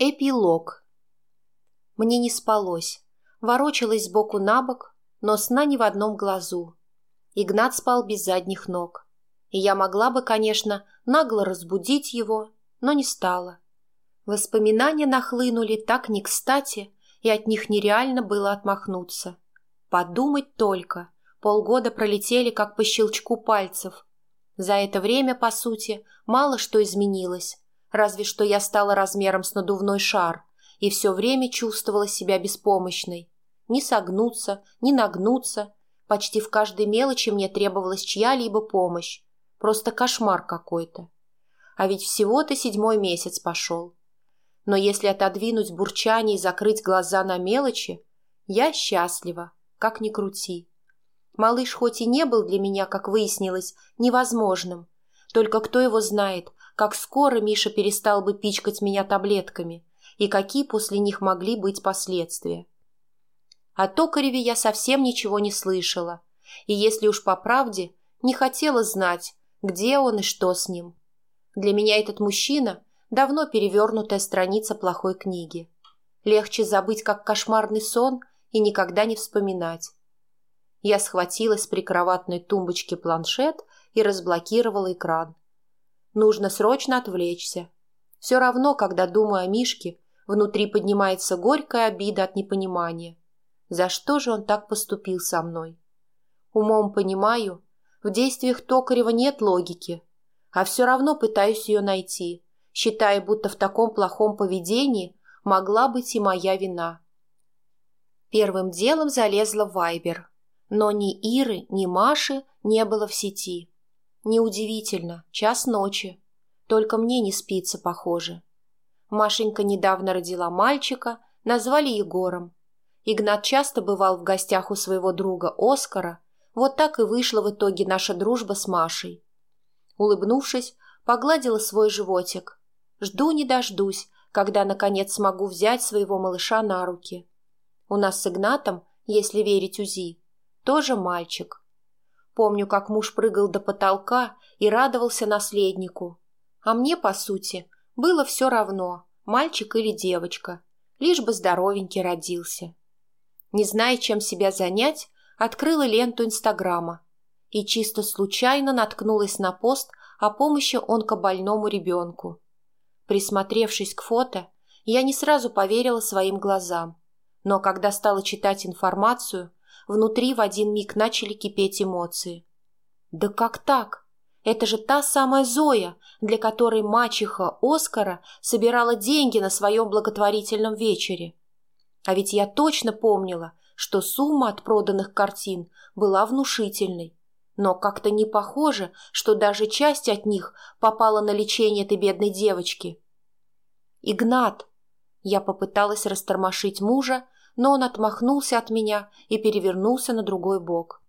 Эпилог. Мне не спалось. Ворочалась сбоку на бок, но сна ни в одном глазу. Игнат спал без задних ног. И я могла бы, конечно, нагло разбудить его, но не стала. Воспоминания нахлынули так не кстати, и от них нереально было отмахнуться. Подумать только, полгода пролетели как по щелчку пальцев. За это время, по сути, мало что изменилось разве что я стала размером с надувной шар и все время чувствовала себя беспомощной. Ни согнуться, ни нагнуться. Почти в каждой мелочи мне требовалась чья-либо помощь. Просто кошмар какой-то. А ведь всего-то седьмой месяц пошел. Но если отодвинуть бурчание и закрыть глаза на мелочи, я счастлива, как ни крути. Малыш хоть и не был для меня, как выяснилось, невозможным, только кто его знает, как скоро Миша перестал бы пичкать меня таблетками и какие после них могли быть последствия. О Токареве я совсем ничего не слышала, и, если уж по правде, не хотела знать, где он и что с ним. Для меня этот мужчина – давно перевернутая страница плохой книги. Легче забыть, как кошмарный сон, и никогда не вспоминать. Я схватила с прикроватной тумбочки планшет и разблокировала экран. Нужно срочно отвлечься. Все равно, когда думаю о Мишке, внутри поднимается горькая обида от непонимания. За что же он так поступил со мной? Умом понимаю, в действиях Токарева нет логики, а все равно пытаюсь ее найти, считая, будто в таком плохом поведении могла быть и моя вина. Первым делом залезла в Вайбер, но ни Иры, ни Маши не было в сети. Неудивительно, час ночи. Только мне не спится, похоже. Машенька недавно родила мальчика, назвали Егором. Игнат часто бывал в гостях у своего друга Оскара, вот так и вышла в итоге наша дружба с Машей. Улыбнувшись, погладила свой животик. Жду не дождусь, когда, наконец, смогу взять своего малыша на руки. У нас с Игнатом, если верить УЗИ, тоже мальчик. Помню, как муж прыгал до потолка и радовался наследнику. А мне, по сути, было все равно, мальчик или девочка, лишь бы здоровенький родился. Не зная, чем себя занять, открыла ленту Инстаграма и чисто случайно наткнулась на пост о помощи онкобольному ребенку. Присмотревшись к фото, я не сразу поверила своим глазам, но когда стала читать информацию, внутри в один миг начали кипеть эмоции. Да как так? Это же та самая Зоя, для которой мачеха Оскара собирала деньги на своем благотворительном вечере. А ведь я точно помнила, что сумма от проданных картин была внушительной. Но как-то не похоже, что даже часть от них попала на лечение этой бедной девочки. «Игнат!» Я попыталась растормошить мужа, но он отмахнулся от меня и перевернулся на другой бок.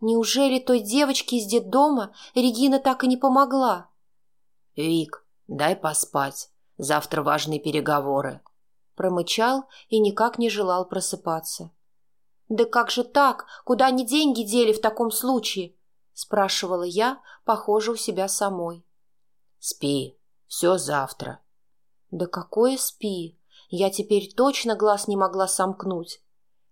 Неужели той девочке из детдома Регина так и не помогла? «Вик, дай поспать. Завтра важные переговоры», — промычал и никак не желал просыпаться. «Да как же так? Куда они деньги дели в таком случае?» — спрашивала я, похоже, у себя самой. «Спи. Все завтра». «Да какое спи? Я теперь точно глаз не могла сомкнуть.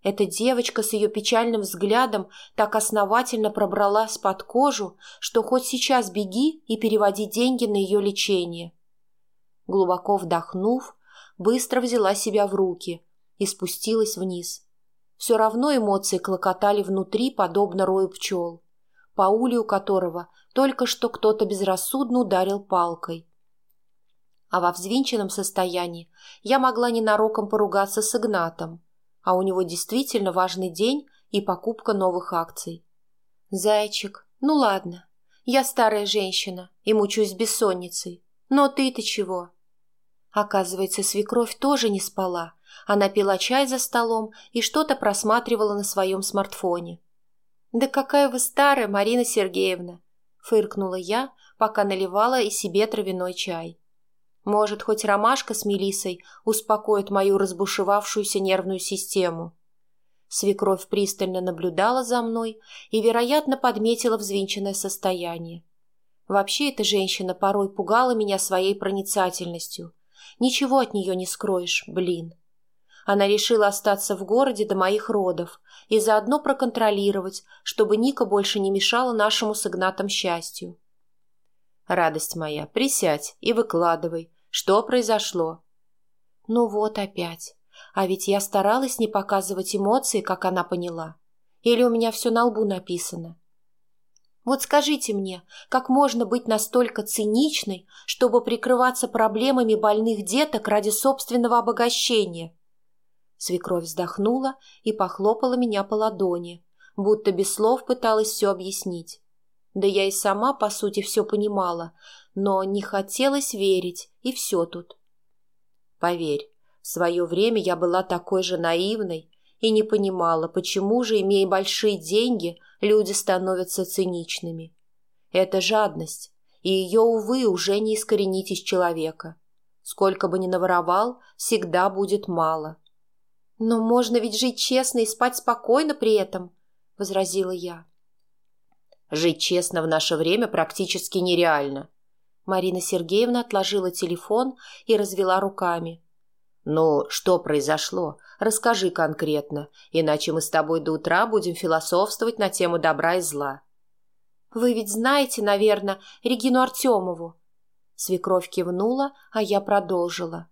Эта девочка с ее печальным взглядом так основательно пробралась под кожу, что хоть сейчас беги и переводи деньги на ее лечение. Глубоко вдохнув, быстро взяла себя в руки и спустилась вниз. Все равно эмоции клокотали внутри, подобно рою пчел, по улью которого только что кто-то безрассудно ударил палкой а во взвинченном состоянии я могла ненароком поругаться с Игнатом, а у него действительно важный день и покупка новых акций. «Зайчик, ну ладно, я старая женщина и мучусь бессонницей, но ты-то чего?» Оказывается, свекровь тоже не спала. Она пила чай за столом и что-то просматривала на своем смартфоне. «Да какая вы старая, Марина Сергеевна!» — фыркнула я, пока наливала и себе травяной чай. Может, хоть ромашка с мелисой успокоит мою разбушевавшуюся нервную систему. Свекровь пристально наблюдала за мной и, вероятно, подметила взвинченное состояние. Вообще эта женщина порой пугала меня своей проницательностью, Ничего от нее не скроешь, блин. Она решила остаться в городе до моих родов и заодно проконтролировать, чтобы Ника больше не мешала нашему с Игнатом счастью. «Радость моя, присядь и выкладывай. Что произошло?» «Ну вот опять. А ведь я старалась не показывать эмоции, как она поняла. Или у меня все на лбу написано?» Вот скажите мне, как можно быть настолько циничной, чтобы прикрываться проблемами больных деток ради собственного обогащения? Свекровь вздохнула и похлопала меня по ладони, будто без слов пыталась все объяснить. Да я и сама, по сути, все понимала, но не хотелось верить, и все тут. Поверь, в свое время я была такой же наивной и не понимала, почему же, имея большие деньги, люди становятся циничными. Это жадность, и ее, увы, уже не искоренить из человека. Сколько бы ни наворовал, всегда будет мало. «Но можно ведь жить честно и спать спокойно при этом», — возразила я. «Жить честно в наше время практически нереально». Марина Сергеевна отложила телефон и развела руками. «Ну, что произошло? Расскажи конкретно, иначе мы с тобой до утра будем философствовать на тему добра и зла». «Вы ведь знаете, наверное, Регину Артемову?» Свекровь кивнула, а я продолжила.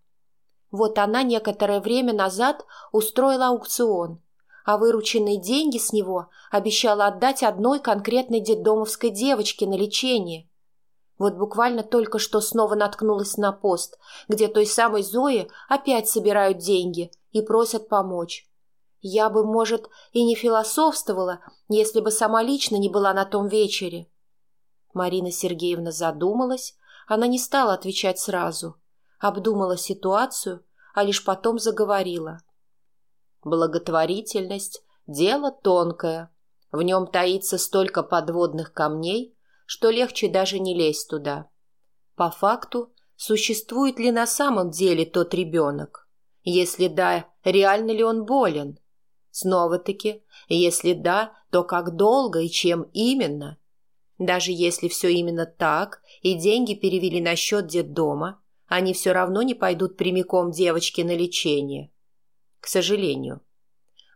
Вот она некоторое время назад устроила аукцион, а вырученные деньги с него обещала отдать одной конкретной детдомовской девочке на лечение. Вот буквально только что снова наткнулась на пост, где той самой Зои опять собирают деньги и просят помочь. Я бы, может, и не философствовала, если бы сама лично не была на том вечере. Марина Сергеевна задумалась, она не стала отвечать сразу – обдумала ситуацию, а лишь потом заговорила. Благотворительность – дело тонкое. В нем таится столько подводных камней, что легче даже не лезть туда. По факту, существует ли на самом деле тот ребенок? Если да, реально ли он болен? Снова-таки, если да, то как долго и чем именно? Даже если все именно так, и деньги перевели на счет детдома, они все равно не пойдут прямиком девочке на лечение. К сожалению.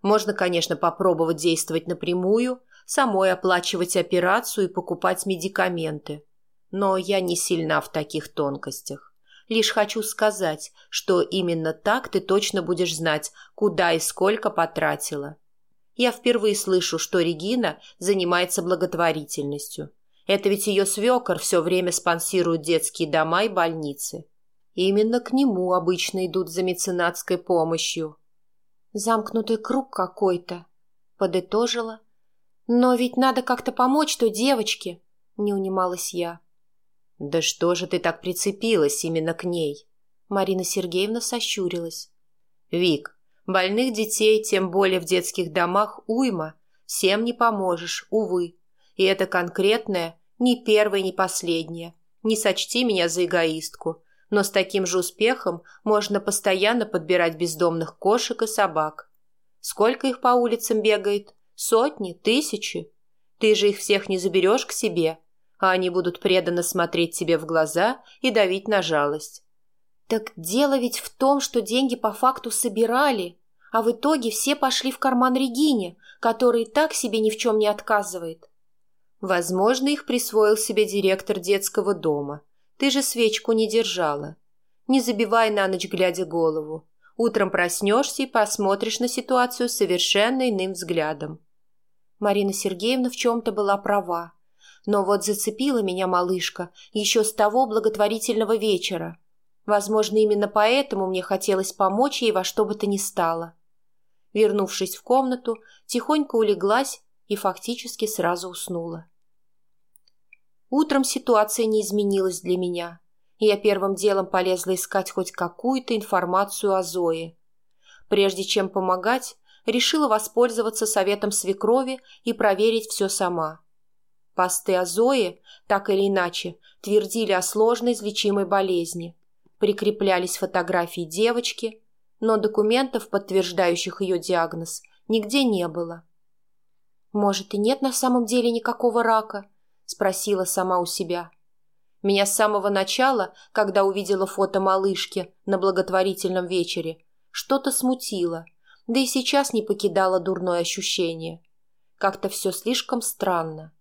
Можно, конечно, попробовать действовать напрямую, самой оплачивать операцию и покупать медикаменты. Но я не сильна в таких тонкостях. Лишь хочу сказать, что именно так ты точно будешь знать, куда и сколько потратила. Я впервые слышу, что Регина занимается благотворительностью. Это ведь ее свекор все время спонсирует детские дома и больницы. Именно к нему обычно идут за меценатской помощью. Замкнутый круг какой-то, подытожила. Но ведь надо как-то помочь той девочке, не унималась я. Да что же ты так прицепилась именно к ней? Марина Сергеевна сощурилась. Вик, больных детей, тем более в детских домах, уйма. Всем не поможешь, увы. И это конкретное ни первое, ни последнее. Не сочти меня за эгоистку но с таким же успехом можно постоянно подбирать бездомных кошек и собак. Сколько их по улицам бегает? Сотни? Тысячи? Ты же их всех не заберешь к себе, а они будут преданно смотреть тебе в глаза и давить на жалость. Так дело ведь в том, что деньги по факту собирали, а в итоге все пошли в карман Регине, который и так себе ни в чем не отказывает. Возможно, их присвоил себе директор детского дома – ты же свечку не держала. Не забивай на ночь, глядя голову. Утром проснешься и посмотришь на ситуацию совершенно иным взглядом. Марина Сергеевна в чем-то была права. Но вот зацепила меня малышка еще с того благотворительного вечера. Возможно, именно поэтому мне хотелось помочь ей во что бы то ни стало. Вернувшись в комнату, тихонько улеглась и фактически сразу уснула. Утром ситуация не изменилась для меня, и я первым делом полезла искать хоть какую-то информацию о Зое. Прежде чем помогать, решила воспользоваться советом свекрови и проверить все сама. Посты о Зое, так или иначе, твердили о сложной излечимой болезни. Прикреплялись фотографии девочки, но документов, подтверждающих ее диагноз, нигде не было. Может, и нет на самом деле никакого рака – спросила сама у себя. Меня с самого начала, когда увидела фото малышки на благотворительном вечере, что-то смутило, да и сейчас не покидало дурное ощущение. Как-то все слишком странно.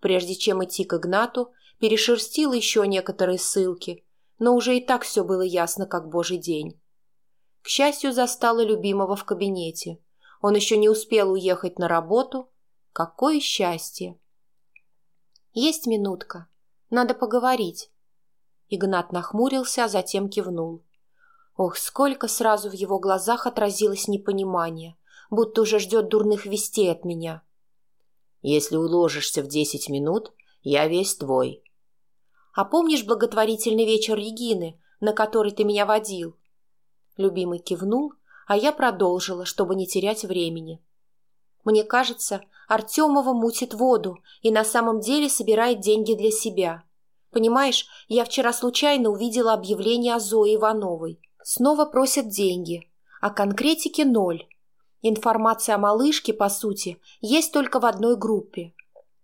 Прежде чем идти к Игнату, перешерстила еще некоторые ссылки, но уже и так все было ясно, как божий день. К счастью, застала любимого в кабинете. Он еще не успел уехать на работу. Какое счастье! Есть минутка. Надо поговорить. Игнат нахмурился, а затем кивнул. Ох, сколько сразу в его глазах отразилось непонимание, будто уже ждет дурных вестей от меня. Если уложишься в десять минут, я весь твой. А помнишь благотворительный вечер Регины, на который ты меня водил? Любимый кивнул, а я продолжила, чтобы не терять времени. Мне кажется, Артемова мутит воду и на самом деле собирает деньги для себя. Понимаешь, я вчера случайно увидела объявление о Зое Ивановой. Снова просят деньги, а конкретики ноль. Информация о малышке, по сути, есть только в одной группе.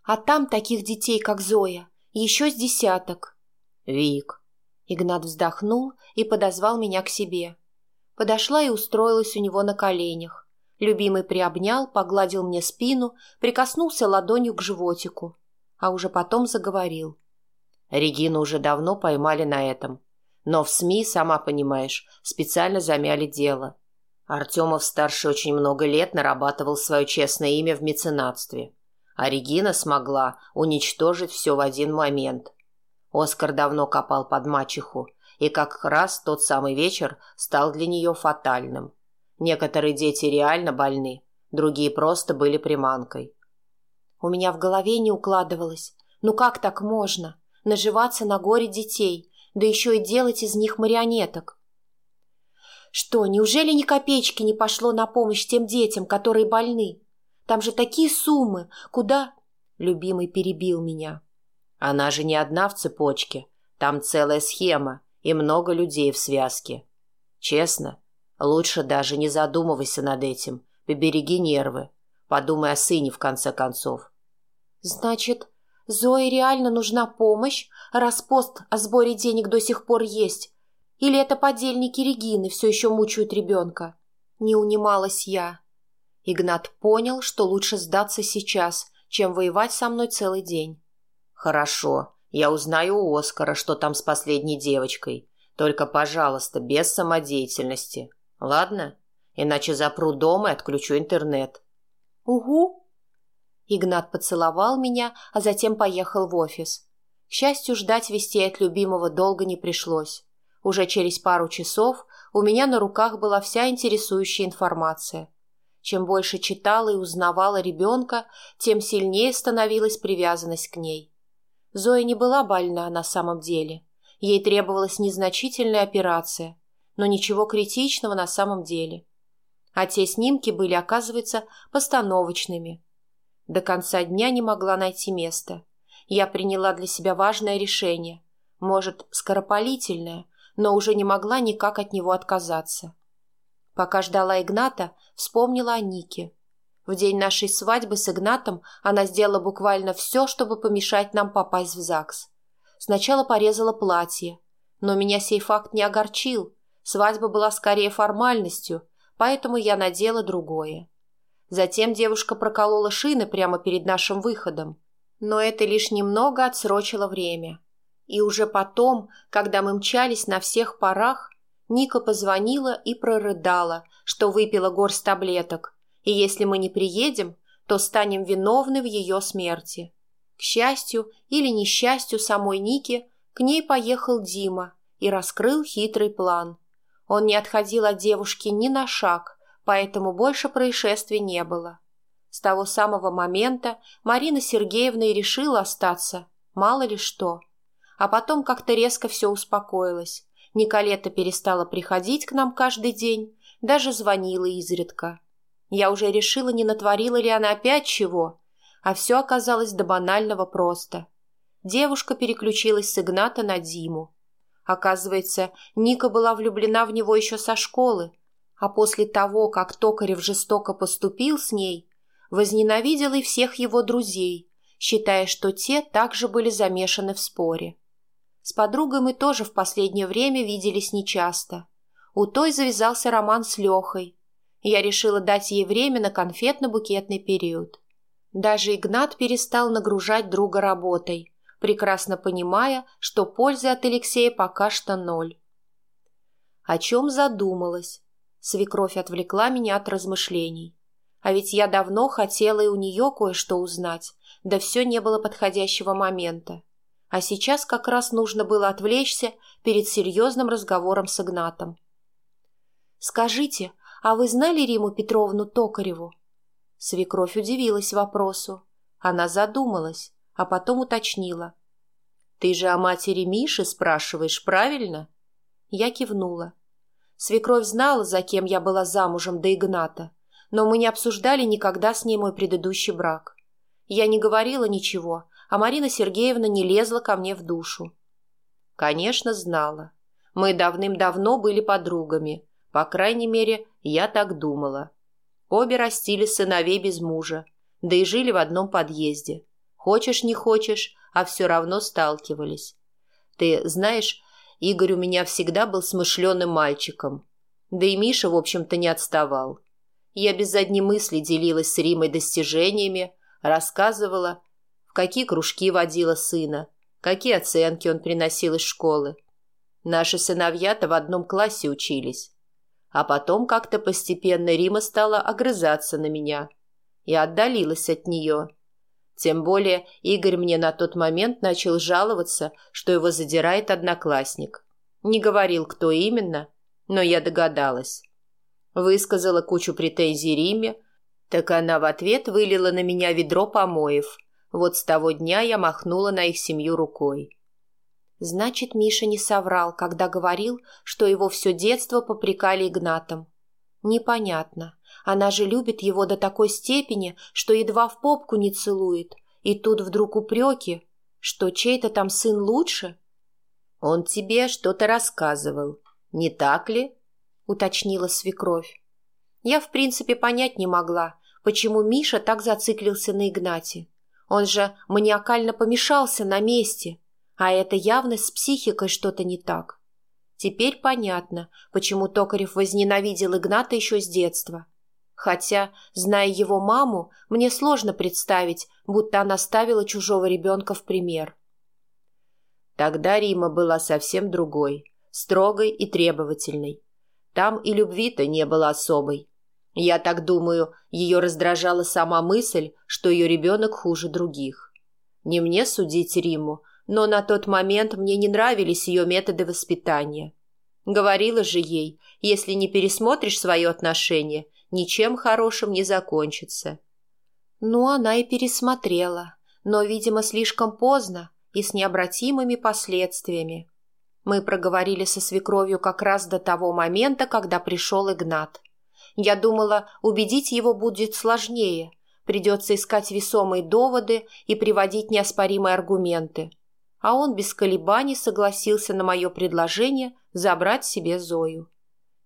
А там таких детей, как Зоя, еще с десяток. «Вик». Игнат вздохнул и подозвал меня к себе. Подошла и устроилась у него на коленях. Любимый приобнял, погладил мне спину, прикоснулся ладонью к животику, а уже потом заговорил. Регину уже давно поймали на этом. Но в СМИ, сама понимаешь, специально замяли дело. Артемов-старший очень много лет нарабатывал свое честное имя в меценатстве. А Регина смогла уничтожить все в один момент. Оскар давно копал под мачеху, и как раз тот самый вечер стал для нее фатальным. Некоторые дети реально больны, другие просто были приманкой. У меня в голове не укладывалось. Ну как так можно? Наживаться на горе детей, да еще и делать из них марионеток. Что, неужели ни копеечки не пошло на помощь тем детям, которые больны? Там же такие суммы. Куда? Любимый перебил меня. Она же не одна в цепочке. Там целая схема и много людей в связке. Честно, Лучше даже не задумывайся над этим. Побереги нервы. Подумай о сыне, в конце концов. Значит, Зое реально нужна помощь, раз пост о сборе денег до сих пор есть? Или это подельники Регины все еще мучают ребенка? Не унималась я. Игнат понял, что лучше сдаться сейчас, чем воевать со мной целый день. Хорошо, я узнаю у Оскара, что там с последней девочкой. Только, пожалуйста, без самодеятельности. Ладно? Иначе запру дома и отключу интернет. Угу. Игнат поцеловал меня, а затем поехал в офис. К счастью, ждать вестей от любимого долго не пришлось. Уже через пару часов у меня на руках была вся интересующая информация. Чем больше читала и узнавала ребенка, тем сильнее становилась привязанность к ней. Зоя не была больна на самом деле. Ей требовалась незначительная операция – но ничего критичного на самом деле. А те снимки были, оказывается, постановочными. До конца дня не могла найти места. Я приняла для себя важное решение, может, скоропалительное, но уже не могла никак от него отказаться. Пока ждала Игната, вспомнила о Нике. В день нашей свадьбы с Игнатом она сделала буквально все, чтобы помешать нам попасть в ЗАГС. Сначала порезала платье, но меня сей факт не огорчил, Свадьба была скорее формальностью, поэтому я надела другое. Затем девушка проколола шины прямо перед нашим выходом. Но это лишь немного отсрочило время. И уже потом, когда мы мчались на всех парах, Ника позвонила и прорыдала, что выпила горсть таблеток, и если мы не приедем, то станем виновны в ее смерти. К счастью или несчастью самой Ники, к ней поехал Дима и раскрыл хитрый план – он не отходил от девушки ни на шаг, поэтому больше происшествий не было. С того самого момента Марина Сергеевна и решила остаться, мало ли что. А потом как-то резко все успокоилось. Николета перестала приходить к нам каждый день, даже звонила изредка. Я уже решила, не натворила ли она опять чего, а все оказалось до банального просто. Девушка переключилась с Игната на Диму. Оказывается, Ника была влюблена в него еще со школы, а после того, как Токарев жестоко поступил с ней, возненавидела и всех его друзей, считая, что те также были замешаны в споре. С подругой мы тоже в последнее время виделись нечасто. У той завязался роман с Лехой. Я решила дать ей время на конфетно-букетный период. Даже Игнат перестал нагружать друга работой, прекрасно понимая, что пользы от Алексея пока что ноль. О чем задумалась? Свекровь отвлекла меня от размышлений. А ведь я давно хотела и у нее кое-что узнать, да все не было подходящего момента. А сейчас как раз нужно было отвлечься перед серьезным разговором с Игнатом. «Скажите, а вы знали Риму Петровну Токареву?» Свекровь удивилась вопросу. Она задумалась, а потом уточнила. «Ты же о матери Миши спрашиваешь, правильно?» Я кивнула. Свекровь знала, за кем я была замужем до Игната, но мы не обсуждали никогда с ней мой предыдущий брак. Я не говорила ничего, а Марина Сергеевна не лезла ко мне в душу. Конечно, знала. Мы давным-давно были подругами. По крайней мере, я так думала. Обе растили сыновей без мужа, да и жили в одном подъезде. Хочешь, не хочешь, а все равно сталкивались. Ты знаешь, Игорь у меня всегда был смышленым мальчиком. Да и Миша, в общем-то, не отставал. Я без задней мысли делилась с Римой достижениями, рассказывала, в какие кружки водила сына, какие оценки он приносил из школы. Наши сыновья-то в одном классе учились. А потом как-то постепенно Рима стала огрызаться на меня. Я отдалилась от нее. Тем более Игорь мне на тот момент начал жаловаться, что его задирает одноклассник. Не говорил, кто именно, но я догадалась. Высказала кучу претензий Риме, так она в ответ вылила на меня ведро помоев. Вот с того дня я махнула на их семью рукой. Значит, Миша не соврал, когда говорил, что его все детство попрекали Игнатом. Непонятно. Она же любит его до такой степени, что едва в попку не целует. И тут вдруг упреки, что чей-то там сын лучше. «Он тебе что-то рассказывал, не так ли?» — уточнила свекровь. Я, в принципе, понять не могла, почему Миша так зациклился на Игнате. Он же маниакально помешался на месте — а это явно с психикой что-то не так. Теперь понятно, почему Токарев возненавидел Игната еще с детства. Хотя, зная его маму, мне сложно представить, будто она ставила чужого ребенка в пример. Тогда Рима была совсем другой, строгой и требовательной. Там и любви-то не было особой. Я так думаю, ее раздражала сама мысль, что ее ребенок хуже других. Не мне судить Риму, но на тот момент мне не нравились ее методы воспитания. Говорила же ей, если не пересмотришь свое отношение, ничем хорошим не закончится. Ну, она и пересмотрела, но, видимо, слишком поздно и с необратимыми последствиями. Мы проговорили со свекровью как раз до того момента, когда пришел Игнат. Я думала, убедить его будет сложнее, придется искать весомые доводы и приводить неоспоримые аргументы – а он без колебаний согласился на мое предложение забрать себе Зою.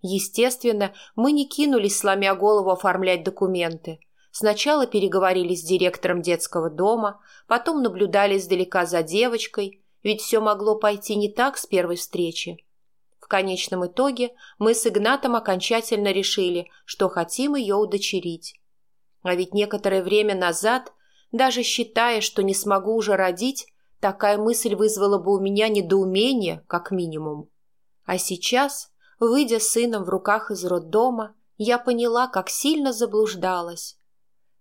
Естественно, мы не кинулись, сломя голову, оформлять документы. Сначала переговорили с директором детского дома, потом наблюдали издалека за девочкой, ведь все могло пойти не так с первой встречи. В конечном итоге мы с Игнатом окончательно решили, что хотим ее удочерить. А ведь некоторое время назад, даже считая, что не смогу уже родить, Такая мысль вызвала бы у меня недоумение, как минимум. А сейчас, выйдя с сыном в руках из роддома, я поняла, как сильно заблуждалась.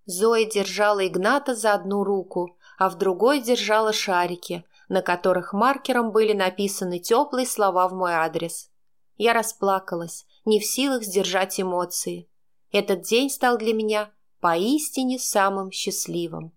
Зоя держала Игната за одну руку, а в другой держала шарики, на которых маркером были написаны теплые слова в мой адрес. Я расплакалась, не в силах сдержать эмоции. Этот день стал для меня поистине самым счастливым.